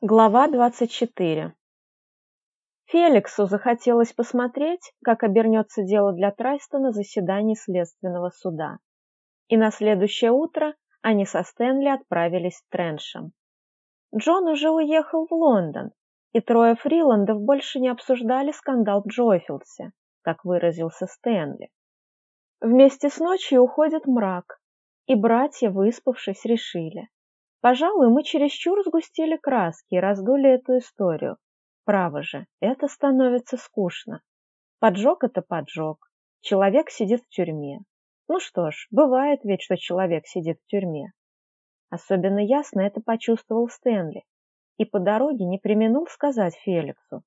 Глава 24 Феликсу захотелось посмотреть, как обернется дело для Трайста на заседании следственного суда. И на следующее утро они со Стэнли отправились в Треншем. Джон уже уехал в Лондон, и трое Фриландов больше не обсуждали скандал в Джойфилдсе, как выразился Стэнли. Вместе с ночью уходит мрак, и братья, выспавшись, решили, Пожалуй, мы чересчур сгустили краски и раздули эту историю. Право же, это становится скучно. Поджог — это поджог. Человек сидит в тюрьме. Ну что ж, бывает ведь, что человек сидит в тюрьме. Особенно ясно это почувствовал Стэнли. И по дороге не применул сказать Феликсу.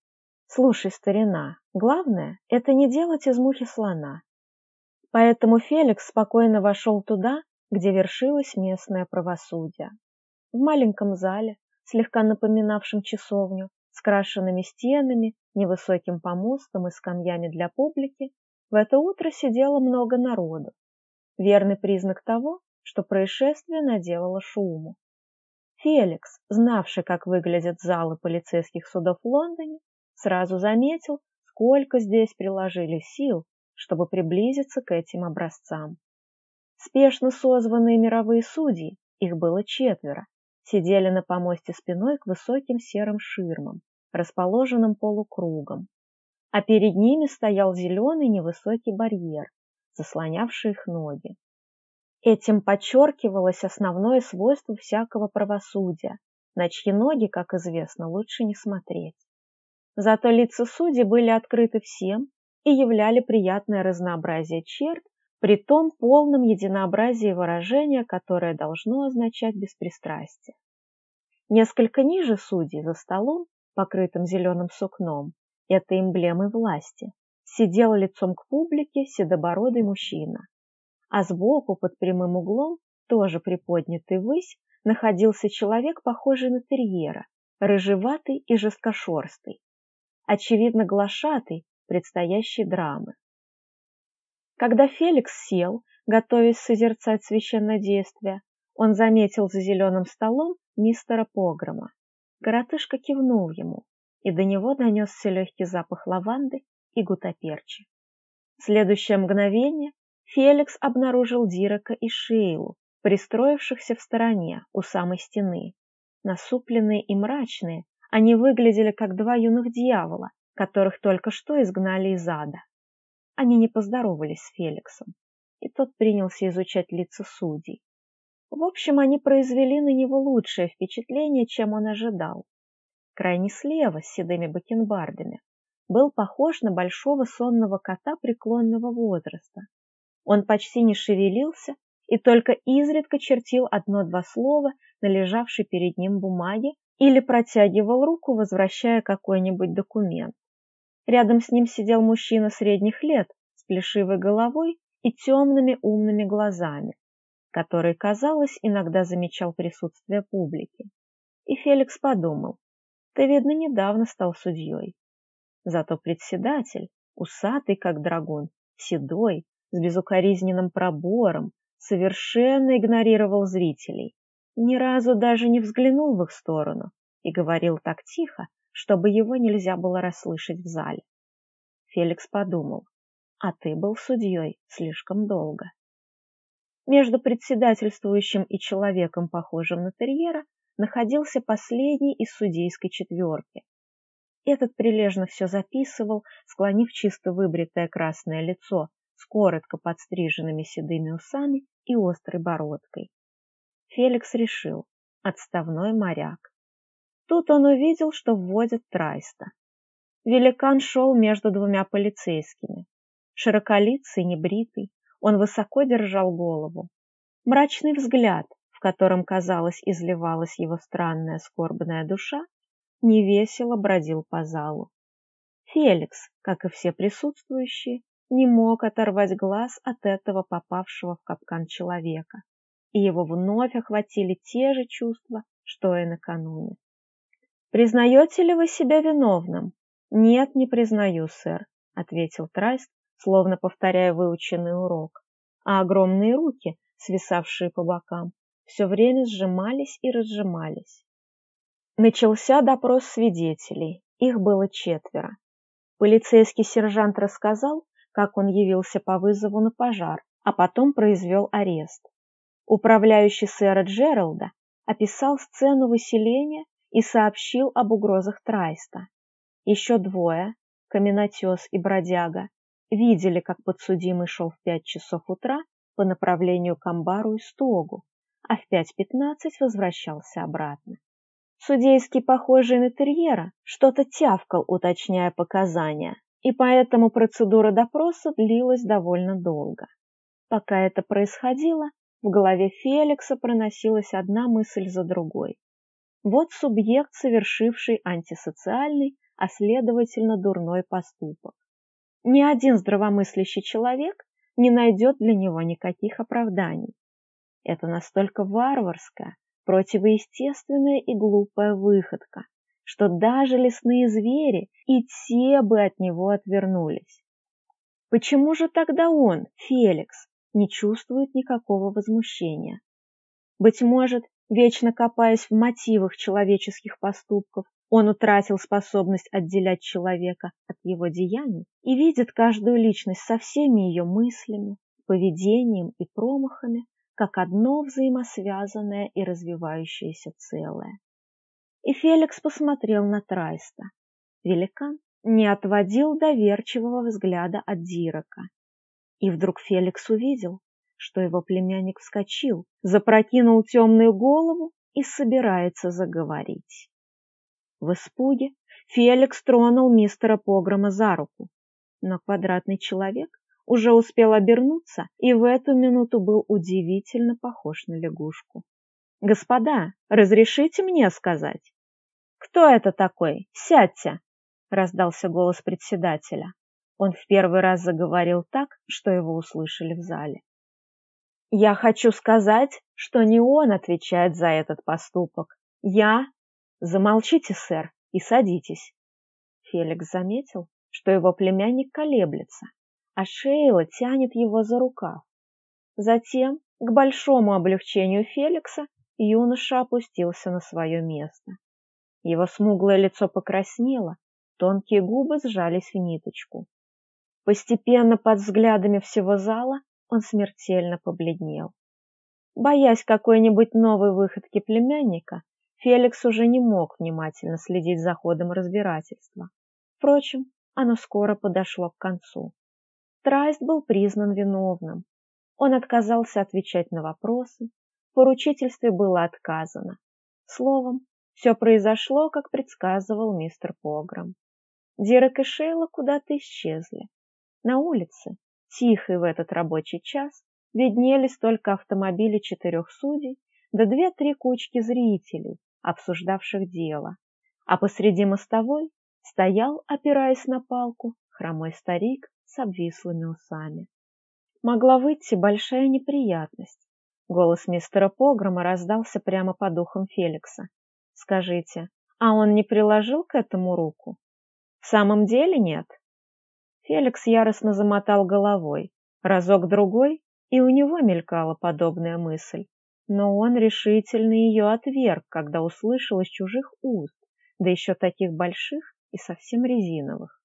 «Слушай, старина, главное — это не делать из мухи слона». Поэтому Феликс спокойно вошел туда, где вершилось местное правосудие. В маленьком зале, слегка напоминавшем часовню, с крашенными стенами, невысоким помостом и скамьями для публики, в это утро сидело много народу. Верный признак того, что происшествие наделало шуму. Феликс, знавший, как выглядят залы полицейских судов в Лондоне, сразу заметил, сколько здесь приложили сил, чтобы приблизиться к этим образцам. Спешно созванные мировые судьи, их было четверо, сидели на помосте спиной к высоким серым ширмам, расположенным полукругом, а перед ними стоял зеленый невысокий барьер, заслонявший их ноги. Этим подчеркивалось основное свойство всякого правосудия, на чьи ноги, как известно, лучше не смотреть. Зато лица судей были открыты всем и являли приятное разнообразие черт при том полном единообразии выражения, которое должно означать беспристрастие. Несколько ниже судей за столом, покрытым зеленым сукном, это эмблемой власти, сидел лицом к публике седобородый мужчина, а сбоку под прямым углом, тоже приподнятый ввысь, находился человек, похожий на терьера, рыжеватый и жесткошерстый, очевидно глашатый предстоящей драмы. Когда Феликс сел, готовясь созерцать священное действие, он заметил за зеленым столом мистера Погрома. Коротышка кивнул ему, и до него донесся легкий запах лаванды и гутаперчи. В следующее мгновение Феликс обнаружил Дирека и Шейлу, пристроившихся в стороне, у самой стены. Насупленные и мрачные, они выглядели как два юных дьявола, которых только что изгнали из ада. Они не поздоровались с Феликсом, и тот принялся изучать лица судей. В общем, они произвели на него лучшее впечатление, чем он ожидал. Крайне слева, с седыми бакенбардами, был похож на большого сонного кота преклонного возраста. Он почти не шевелился и только изредка чертил одно-два слова на лежавшей перед ним бумаге или протягивал руку, возвращая какой-нибудь документ. Рядом с ним сидел мужчина средних лет с плешивой головой и темными умными глазами, который, казалось, иногда замечал присутствие публики. И Феликс подумал, ты, видно, недавно стал судьей. Зато председатель, усатый, как драгун, седой, с безукоризненным пробором, совершенно игнорировал зрителей, ни разу даже не взглянул в их сторону и говорил так тихо, чтобы его нельзя было расслышать в зале. Феликс подумал, а ты был судьей слишком долго. Между председательствующим и человеком, похожим на терьера, находился последний из судейской четверки. Этот прилежно все записывал, склонив чисто выбритое красное лицо с коротко подстриженными седыми усами и острой бородкой. Феликс решил, отставной моряк. Тут он увидел, что вводят Трайста. Великан шел между двумя полицейскими. Широколицый, небритый, он высоко держал голову. Мрачный взгляд, в котором, казалось, изливалась его странная скорбная душа, невесело бродил по залу. Феликс, как и все присутствующие, не мог оторвать глаз от этого попавшего в капкан человека, и его вновь охватили те же чувства, что и накануне. «Признаете ли вы себя виновным?» «Нет, не признаю, сэр», — ответил Трайст, словно повторяя выученный урок. А огромные руки, свисавшие по бокам, все время сжимались и разжимались. Начался допрос свидетелей. Их было четверо. Полицейский сержант рассказал, как он явился по вызову на пожар, а потом произвел арест. Управляющий сэра Джералда описал сцену выселения и сообщил об угрозах Трайста. Еще двое, каменотес и бродяга, видели, как подсудимый шел в пять часов утра по направлению к амбару и стогу, а в 5.15 возвращался обратно. Судейский, похожий на терьера, что-то тявкал, уточняя показания, и поэтому процедура допроса длилась довольно долго. Пока это происходило, в голове Феликса проносилась одна мысль за другой. Вот субъект, совершивший антисоциальный, а следовательно дурной поступок. Ни один здравомыслящий человек не найдет для него никаких оправданий. Это настолько варварская, противоестественная и глупая выходка, что даже лесные звери и те бы от него отвернулись. Почему же тогда он, Феликс, не чувствует никакого возмущения? Быть может, вечно копаясь в мотивах человеческих поступков, он утратил способность отделять человека от его деяний и видит каждую личность со всеми ее мыслями, поведением и промахами как одно взаимосвязанное и развивающееся целое. И Феликс посмотрел на Трайста. Великан не отводил доверчивого взгляда от Дирака. И вдруг Феликс увидел, что его племянник вскочил, запрокинул темную голову и собирается заговорить. В испуге Феликс тронул мистера Погрома за руку, но квадратный человек уже успел обернуться и в эту минуту был удивительно похож на лягушку. «Господа, разрешите мне сказать?» «Кто это такой? Сядьте!» — раздался голос председателя. Он в первый раз заговорил так, что его услышали в зале. «Я хочу сказать, что не он отвечает за этот поступок. Я «Замолчите, сэр, и садитесь». Феликс заметил, что его племянник колеблется, а Шейла тянет его за рукав. Затем, к большому облегчению Феликса, юноша опустился на свое место. Его смуглое лицо покраснело, тонкие губы сжались в ниточку. Постепенно под взглядами всего зала он смертельно побледнел. Боясь какой-нибудь новой выходки племянника, Феликс уже не мог внимательно следить за ходом разбирательства. Впрочем, оно скоро подошло к концу. Трайст был признан виновным. Он отказался отвечать на вопросы, поручительстве было отказано. Словом, все произошло, как предсказывал мистер Погром. Дирек и Шейла куда-то исчезли. На улице, тихой в этот рабочий час, виднелись только автомобили четырех судей да две-три кучки зрителей, обсуждавших дело, а посреди мостовой стоял, опираясь на палку, хромой старик с обвислыми усами. Могла выйти большая неприятность. Голос мистера Погрома раздался прямо по духам Феликса. «Скажите, а он не приложил к этому руку?» «В самом деле нет?» Феликс яростно замотал головой. Разок-другой, и у него мелькала подобная мысль но он решительно ее отверг, когда услышал из чужих уст, да еще таких больших и совсем резиновых.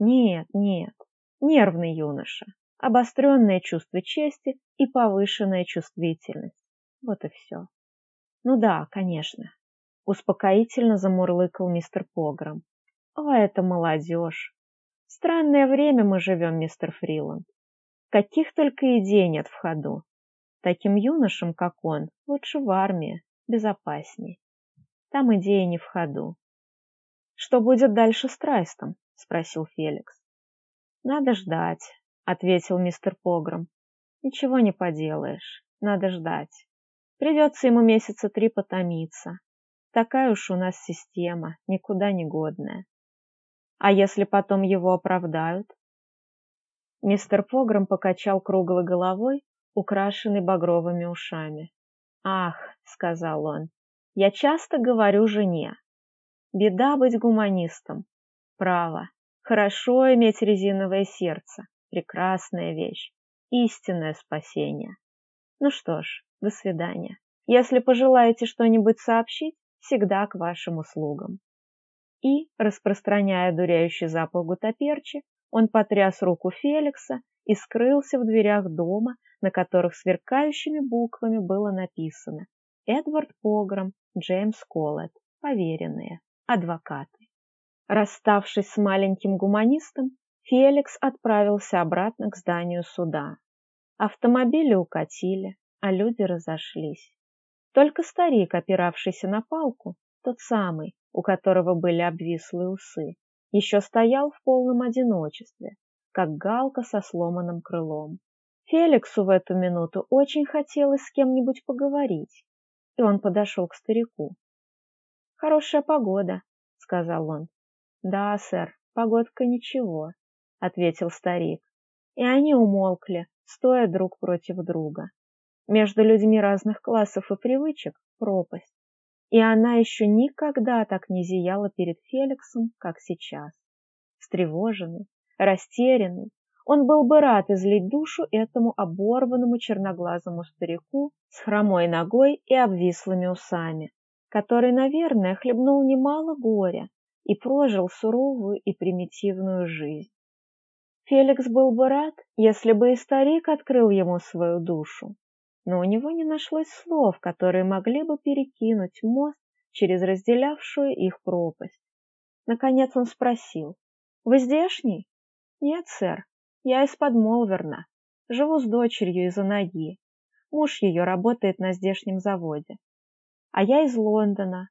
Нет, нет, нервный юноша, обостренное чувство чести и повышенная чувствительность. Вот и все. Ну да, конечно, успокоительно замурлыкал мистер Погром. О, это молодежь! Странное время мы живем, мистер Фриланд. Каких только идей нет в ходу. Таким юношам, как он, лучше в армии, безопасней. Там идеи не в ходу. «Что будет дальше с Трайстом?» — спросил Феликс. «Надо ждать», — ответил мистер Погром. «Ничего не поделаешь, надо ждать. Придется ему месяца три потомиться. Такая уж у нас система, никуда не годная. А если потом его оправдают?» Мистер Погром покачал круглой головой украшенный багровыми ушами. «Ах», — сказал он, — «я часто говорю жене. Беда быть гуманистом. Право. Хорошо иметь резиновое сердце. Прекрасная вещь. Истинное спасение. Ну что ж, до свидания. Если пожелаете что-нибудь сообщить, всегда к вашим услугам. И, распространяя дуряющий запах гутаперчи, он потряс руку Феликса и скрылся в дверях дома, на которых сверкающими буквами было написано «Эдвард Погром, Джеймс Коллет, поверенные, адвокаты». Расставшись с маленьким гуманистом, Феликс отправился обратно к зданию суда. Автомобили укатили, а люди разошлись. Только старик, опиравшийся на палку, тот самый, у которого были обвислые усы, еще стоял в полном одиночестве, как галка со сломанным крылом. Феликсу в эту минуту очень хотелось с кем-нибудь поговорить, и он подошел к старику. «Хорошая погода», — сказал он. «Да, сэр, погодка ничего», — ответил старик. И они умолкли, стоя друг против друга. Между людьми разных классов и привычек пропасть. И она еще никогда так не зияла перед Феликсом, как сейчас. Встревоженный, растерянный, он был бы рад излить душу этому оборванному черноглазому старику с хромой ногой и обвислыми усами, который, наверное, хлебнул немало горя и прожил суровую и примитивную жизнь. Феликс был бы рад, если бы и старик открыл ему свою душу, но у него не нашлось слов, которые могли бы перекинуть мост через разделявшую их пропасть. Наконец он спросил, «Вы здешний?» «Нет, сэр, я из-под Молверна. Живу с дочерью из-за ноги. Муж ее работает на здешнем заводе. А я из Лондона.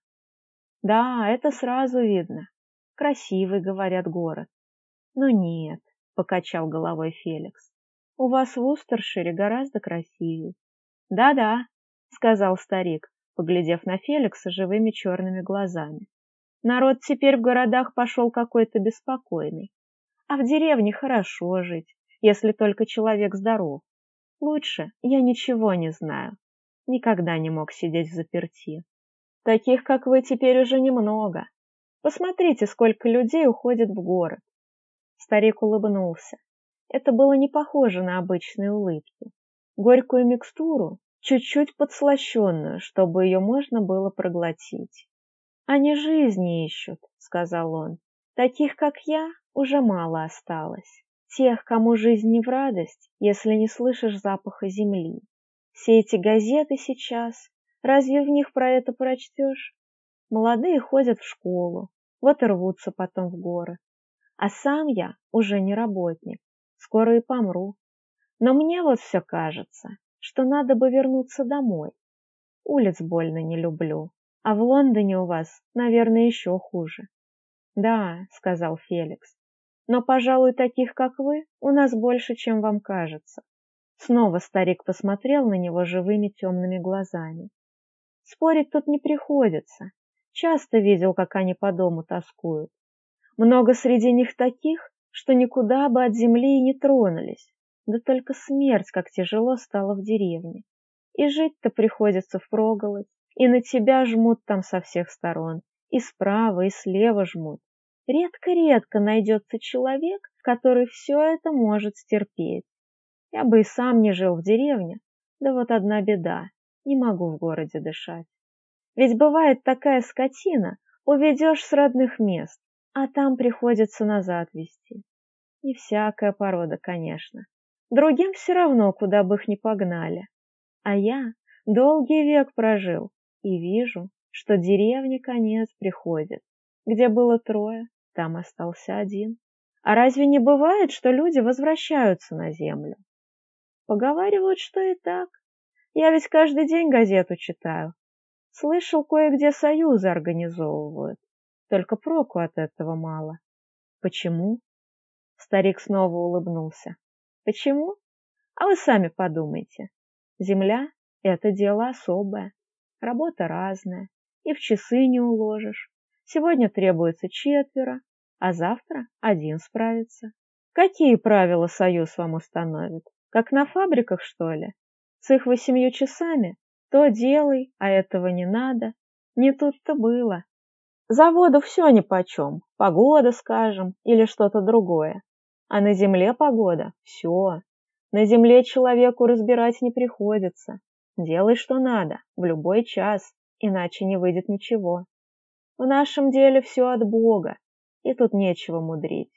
Да, это сразу видно. Красивый, говорят, город. Но нет, покачал головой Феликс. У вас в Устершире гораздо красивее. «Да-да», — сказал старик, поглядев на Феликса живыми черными глазами. «Народ теперь в городах пошел какой-то беспокойный. А в деревне хорошо жить, если только человек здоров. Лучше я ничего не знаю. Никогда не мог сидеть в заперти. Таких, как вы, теперь уже немного. Посмотрите, сколько людей уходит в город. Старик улыбнулся. Это было не похоже на обычные улыбки горькую микстуру, чуть-чуть подслащенную, чтобы ее можно было проглотить. «Они жизни ищут», — сказал он. «Таких, как я, уже мало осталось. Тех, кому жизнь не в радость, если не слышишь запаха земли. Все эти газеты сейчас, разве в них про это прочтешь? Молодые ходят в школу, вот и рвутся потом в горы. А сам я уже не работник, скоро и помру. Но мне вот все кажется, что надо бы вернуться домой. Улиц больно не люблю, а в Лондоне у вас, наверное, еще хуже. Да, сказал Феликс, но, пожалуй, таких, как вы, у нас больше, чем вам кажется. Снова старик посмотрел на него живыми темными глазами. Спорить тут не приходится. Часто видел, как они по дому тоскуют. Много среди них таких, что никуда бы от земли и не тронулись, да только смерть, как тяжело стало в деревне. И жить-то приходится впроголодь, и на тебя жмут там со всех сторон, и справа, и слева жмут. Редко-редко найдется человек, который все это может стерпеть. Я бы и сам не жил в деревне, да вот одна беда, не могу в городе дышать. Ведь бывает такая скотина, уведешь с родных мест, а там приходится назад везти. Не всякая порода, конечно, Другим все равно, куда бы их ни погнали. А я долгий век прожил и вижу, что деревне конец приходит. Где было трое, там остался один. А разве не бывает, что люди возвращаются на землю? Поговаривают, что и так. Я ведь каждый день газету читаю. Слышал, кое-где союзы организовывают. Только проку от этого мало. Почему? Старик снова улыбнулся. Почему? А вы сами подумайте. Земля – это дело особое, работа разная, и в часы не уложишь. Сегодня требуется четверо, а завтра один справится. Какие правила Союз вам установит? Как на фабриках, что ли? С их восемью часами? То делай, а этого не надо. Не тут-то было. Заводу все нипочем, погода, скажем, или что-то другое. А на земле погода – все. На земле человеку разбирать не приходится. Делай, что надо, в любой час, иначе не выйдет ничего. В нашем деле все от Бога, и тут нечего мудрить.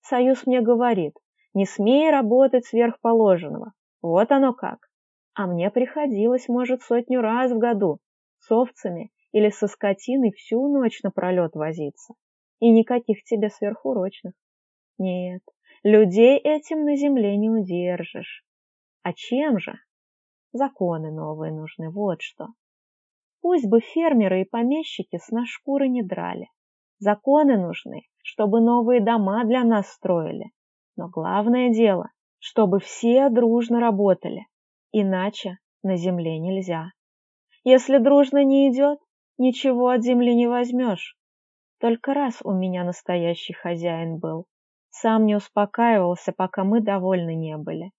Союз мне говорит, не смей работать сверхположенного, вот оно как. А мне приходилось, может, сотню раз в году с овцами или со скотиной всю ночь напролет возиться. И никаких тебе сверхурочных. Нет, людей этим на земле не удержишь. А чем же? Законы новые нужны, вот что. Пусть бы фермеры и помещики с нас шкуры не драли. Законы нужны, чтобы новые дома для нас строили. Но главное дело, чтобы все дружно работали, Иначе на земле нельзя. Если дружно не идет, ничего от земли не возьмешь. Только раз у меня настоящий хозяин был. Сам не успокаивался, пока мы довольны не были.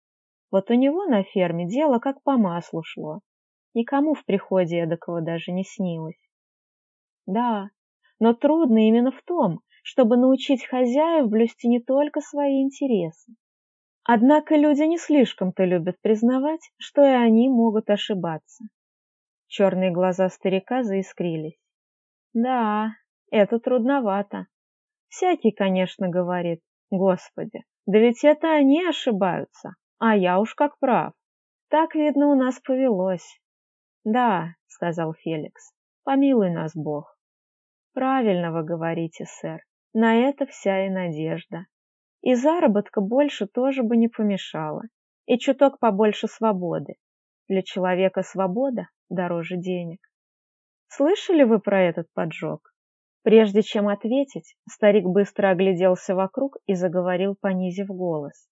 Вот у него на ферме дело как по маслу шло. Никому в приходе эдакого даже не снилось. Да, но трудно именно в том, чтобы научить хозяев блюсти не только свои интересы, Однако люди не слишком-то любят признавать, что и они могут ошибаться. Черные глаза старика заискрились. Да, это трудновато. Всякий, конечно, говорит, Господи, да ведь это они ошибаются, а я уж как прав. Так, видно, у нас повелось. Да, сказал Феликс, помилуй нас Бог. Правильно вы говорите, сэр, на это вся и надежда. И заработка больше тоже бы не помешало, и чуток побольше свободы. Для человека свобода дороже денег. Слышали вы про этот поджог? Прежде чем ответить, старик быстро огляделся вокруг и заговорил, понизив голос.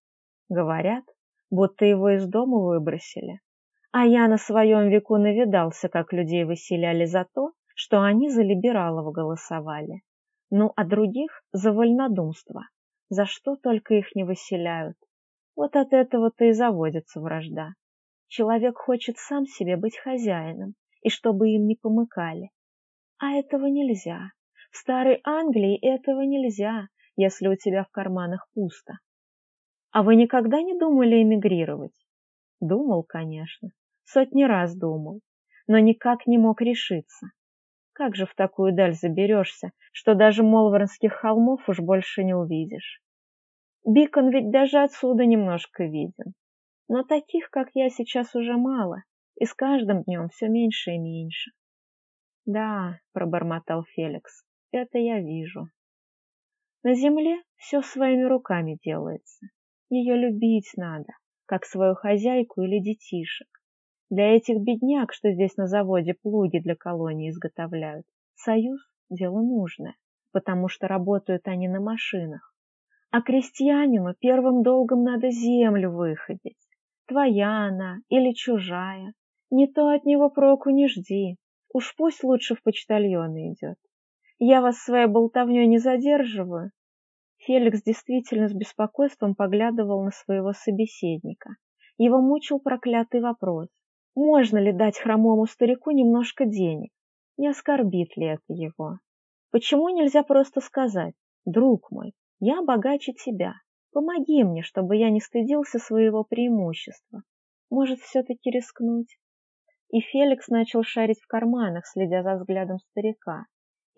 Говорят, будто его из дома выбросили. А я на своем веку навидался, как людей выселяли за то, что они за либералов голосовали. Ну, а других – за вольнодумство за что только их не выселяют. Вот от этого-то и заводится вражда. Человек хочет сам себе быть хозяином, и чтобы им не помыкали. А этого нельзя. В старой Англии этого нельзя, если у тебя в карманах пусто. А вы никогда не думали эмигрировать? Думал, конечно, сотни раз думал, но никак не мог решиться. Как же в такую даль заберешься, что даже Молворонских холмов уж больше не увидишь? Бикон ведь даже отсюда немножко виден. Но таких, как я, сейчас уже мало, и с каждым днем все меньше и меньше. Да, пробормотал Феликс, это я вижу. На земле все своими руками делается. Ее любить надо, как свою хозяйку или детишек. Для этих бедняк, что здесь на заводе плуги для колонии изготовляют, союз – дело нужное, потому что работают они на машинах. А крестьянину первым долгом надо землю выходить. Твоя она или чужая. Не то от него проку не жди. Уж пусть лучше в почтальоны идет. Я вас своей болтовней не задерживаю. Феликс действительно с беспокойством поглядывал на своего собеседника. Его мучил проклятый вопрос. Можно ли дать хромому старику немножко денег? Не оскорбит ли это его? Почему нельзя просто сказать, друг мой, я богаче тебя, помоги мне, чтобы я не стыдился своего преимущества. Может, все-таки рискнуть? И Феликс начал шарить в карманах, следя за взглядом старика.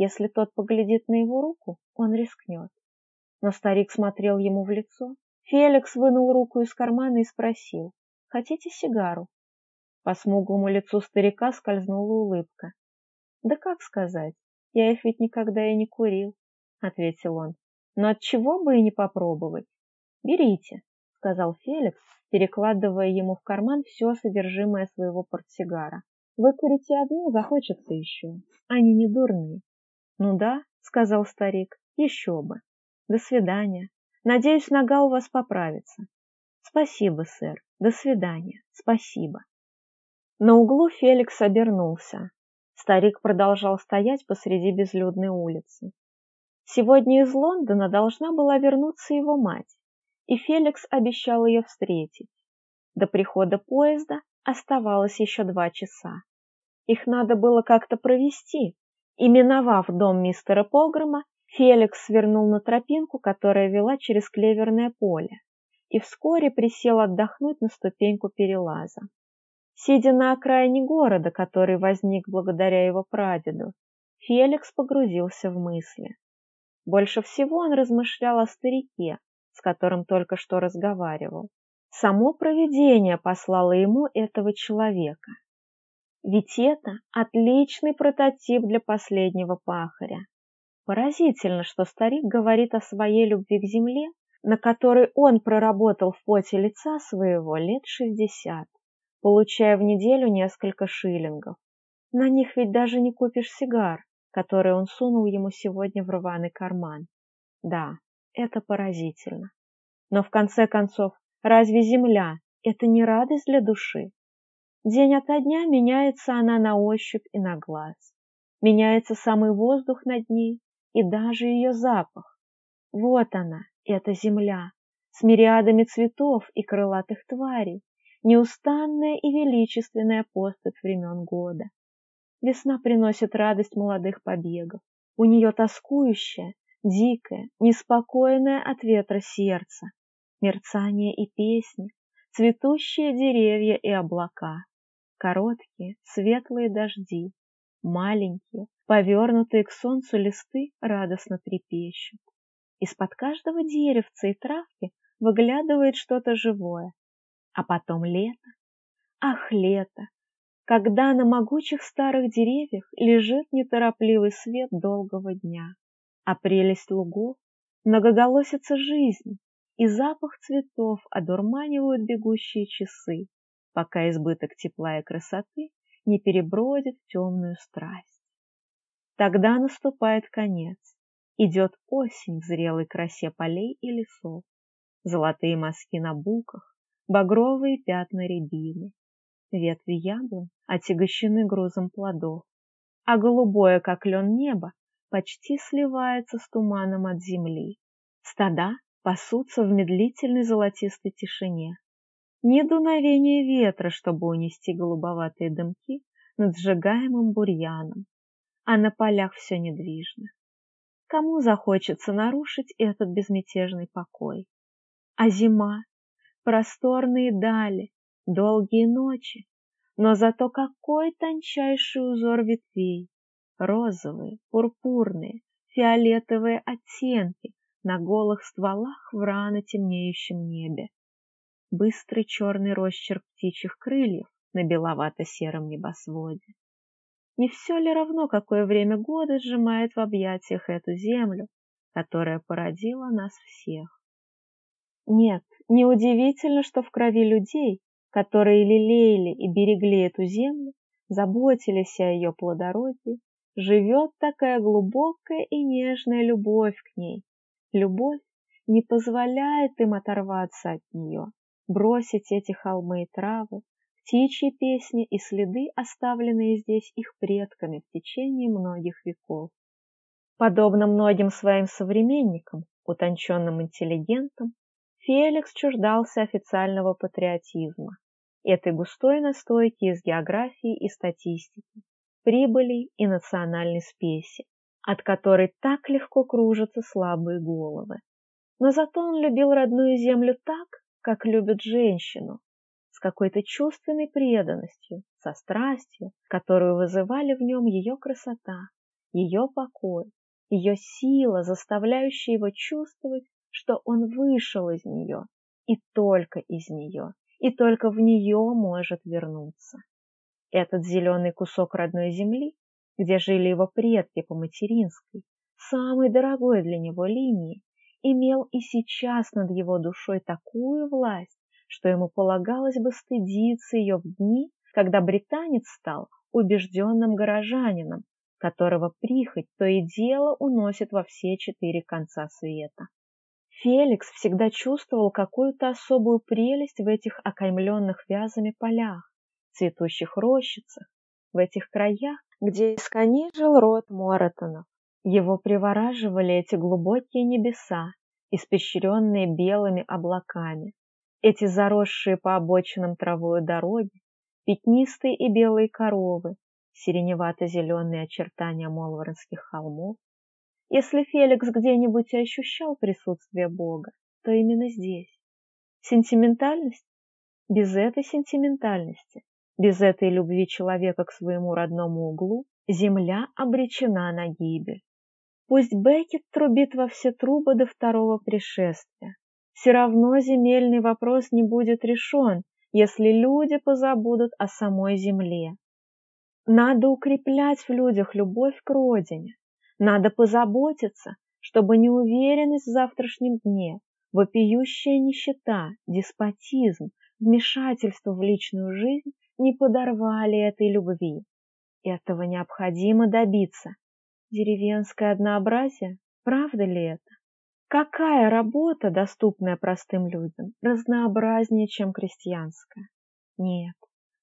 Если тот поглядит на его руку, он рискнет. Но старик смотрел ему в лицо. Феликс вынул руку из кармана и спросил, «Хотите сигару?» По смуглому лицу старика скользнула улыбка. «Да как сказать, я их ведь никогда и не курил», — ответил он. «Но от чего бы и не попробовать?» «Берите», — сказал Феликс, перекладывая ему в карман все содержимое своего портсигара. «Выкурите одну, захочется еще. Они не дурные». «Ну да», — сказал старик, — «еще бы. До свидания. Надеюсь, нога у вас поправится». «Спасибо, сэр. До свидания. Спасибо». На углу Феликс обернулся. Старик продолжал стоять посреди безлюдной улицы. Сегодня из Лондона должна была вернуться его мать, и Феликс обещал ее встретить. До прихода поезда оставалось еще два часа. Их надо было как-то провести, и, миновав дом мистера Погрома, Феликс свернул на тропинку, которая вела через клеверное поле, и вскоре присел отдохнуть на ступеньку перелаза. Сидя на окраине города, который возник благодаря его прадеду, Феликс погрузился в мысли. Больше всего он размышлял о старике, с которым только что разговаривал. Само провидение послало ему этого человека. Ведь это отличный прототип для последнего пахаря. Поразительно, что старик говорит о своей любви к земле, на которой он проработал в поте лица своего лет шестьдесят получая в неделю несколько шиллингов. На них ведь даже не купишь сигар, которые он сунул ему сегодня в рваный карман. Да, это поразительно. Но в конце концов, разве земля – это не радость для души? День ото дня меняется она на ощупь и на глаз. Меняется самый воздух над ней и даже ее запах. Вот она, эта земля, с мириадами цветов и крылатых тварей, неустанная и величественная поступь времен года. Весна приносит радость молодых побегов. У нее тоскующее, дикое, неспокойное от ветра сердце, мерцание и песни, цветущие деревья и облака, короткие, светлые дожди, маленькие, повернутые к солнцу листы радостно трепещут. Из-под каждого деревца и травки выглядывает что-то живое, а потом лето. Ах, лето! Когда на могучих старых деревьях лежит неторопливый свет долгого дня, а прелесть лугов многоголосится жизнь, и запах цветов одурманивают бегущие часы, пока избыток тепла и красоты не перебродит в темную страсть. Тогда наступает конец, идет осень в зрелой красе полей и лесов, золотые мазки на буках, багровые пятна рябины. Ветви яблонь отягощены грузом плодов, а голубое, как лен небо, почти сливается с туманом от земли. Стада пасутся в медлительной золотистой тишине. Ни дуновения ветра, чтобы унести голубоватые дымки над сжигаемым бурьяном, а на полях все недвижно. Кому захочется нарушить этот безмятежный покой? А зима просторные дали, долгие ночи, но зато какой тончайший узор ветвей, розовые, пурпурные, фиолетовые оттенки на голых стволах в рано темнеющем небе. Быстрый черный росчерк птичьих крыльев на беловато-сером небосводе. Не все ли равно, какое время года сжимает в объятиях эту землю, которая породила нас всех? Нет, неудивительно, что в крови людей, которые лелеяли и берегли эту землю, заботились о ее плодородии, живет такая глубокая и нежная любовь к ней. Любовь не позволяет им оторваться от нее, бросить эти холмы и травы, птичьи песни и следы, оставленные здесь их предками в течение многих веков. Подобно многим своим современникам, утонченным интеллигентам, Феликс чуждался официального патриотизма, этой густой настойки из географии и статистики, прибыли и национальной спеси, от которой так легко кружатся слабые головы. Но зато он любил родную землю так, как любят женщину, с какой-то чувственной преданностью, со страстью, которую вызывали в нем ее красота, ее покой, ее сила, заставляющая его чувствовать, что он вышел из нее, и только из нее, и только в нее может вернуться. Этот зеленый кусок родной земли, где жили его предки по материнской, самой дорогой для него линии, имел и сейчас над его душой такую власть, что ему полагалось бы стыдиться ее в дни, когда британец стал убежденным горожанином, которого прихоть то и дело уносит во все четыре конца света. Феликс всегда чувствовал какую-то особую прелесть в этих окаймленных вязами полях, цветущих рощицах, в этих краях, где искони жил род Моратонов. Его привораживали эти глубокие небеса, испещренные белыми облаками, эти заросшие по обочинам травою дороги, пятнистые и белые коровы, сиреневато-зеленые очертания молворонских холмов, если Феликс где-нибудь и ощущал присутствие Бога, то именно здесь. Сентиментальность? Без этой сентиментальности, Без этой любви человека к своему родному углу земля обречена на гибель. Пусть Беккет трубит во все трубы до второго пришествия. Все равно земельный вопрос не будет решен, если люди позабудут о самой земле. Надо укреплять в людях любовь к родине. Надо позаботиться, чтобы неуверенность в завтрашнем дне, вопиющая нищета, деспотизм, вмешательство в личную жизнь не подорвали этой любви. Этого необходимо добиться. Деревенское однообразие? Правда ли это? Какая работа, доступная простым людям, разнообразнее, чем крестьянская? Нет,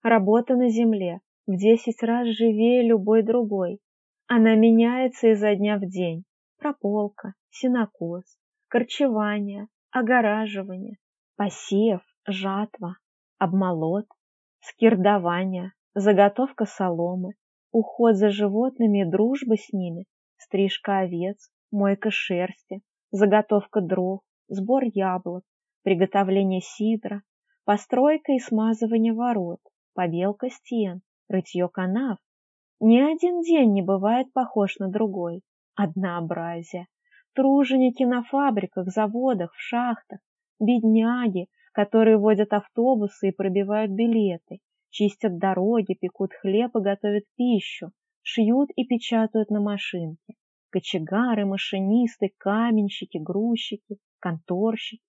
работа на земле в десять раз живее любой другой. Она меняется изо дня в день. Прополка, сенокос, корчевание, огораживание, посев, жатва, обмолот, скирдование, заготовка соломы, уход за животными дружба с ними, стрижка овец, мойка шерсти, заготовка дров, сбор яблок, приготовление сидра, постройка и смазывание ворот, побелка стен, рытье канав. Ни один день не бывает похож на другой. Однообразие. Труженики на фабриках, заводах, в шахтах, бедняги, которые водят автобусы и пробивают билеты, чистят дороги, пекут хлеб и готовят пищу, шьют и печатают на машинке. Кочегары, машинисты, каменщики, грузчики, конторщики.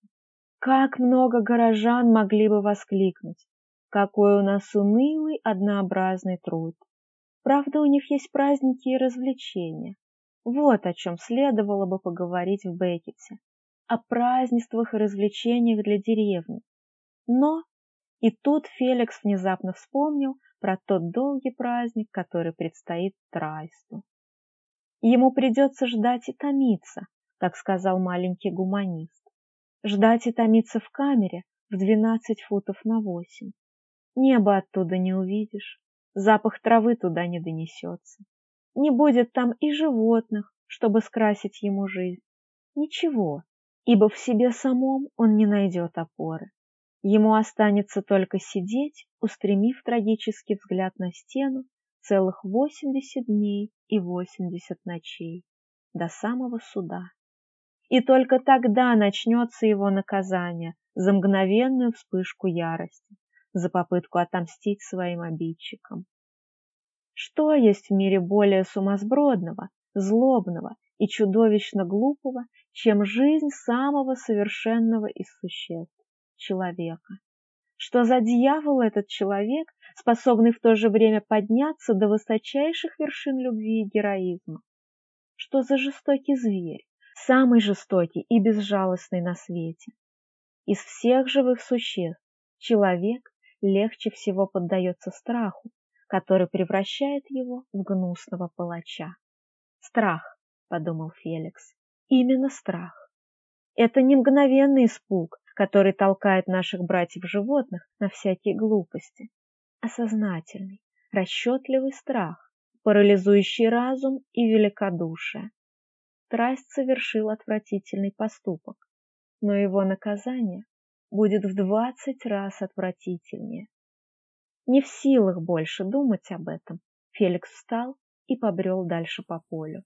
Как много горожан могли бы воскликнуть. Какой у нас унылый, однообразный труд. Правда, у них есть праздники и развлечения. Вот о чем следовало бы поговорить в Беккете. О празднествах и развлечениях для деревни. Но и тут Феликс внезапно вспомнил про тот долгий праздник, который предстоит Трайсту. Ему придется ждать и томиться, так сказал маленький гуманист. Ждать и томиться в камере в двенадцать футов на восемь. Небо оттуда не увидишь, запах травы туда не донесется. Не будет там и животных, чтобы скрасить ему жизнь. Ничего, ибо в себе самом он не найдет опоры. Ему останется только сидеть, устремив трагический взгляд на стену целых восемьдесят дней и восемьдесят ночей до самого суда. И только тогда начнется его наказание за мгновенную вспышку ярости, за попытку отомстить своим обидчикам. Что есть в мире более сумасбродного, злобного и чудовищно глупого, чем жизнь самого совершенного из существ? Человека. Что за дьявол этот человек, способный в то же время подняться до высочайших вершин любви и героизма? Что за жестокий зверь, самый жестокий и безжалостный на свете? Из всех живых существ человек легче всего поддается страху, который превращает его в гнусного палача. Страх, подумал Феликс, именно страх. Это не мгновенный испуг, который толкает наших братьев-животных на всякие глупости, а сознательный, расчетливый страх, парализующий разум и великодушие. Трасть совершил отвратительный поступок, но его наказание будет в двадцать раз отвратительнее. Не в силах больше думать об этом, Феликс встал и побрел дальше по полю.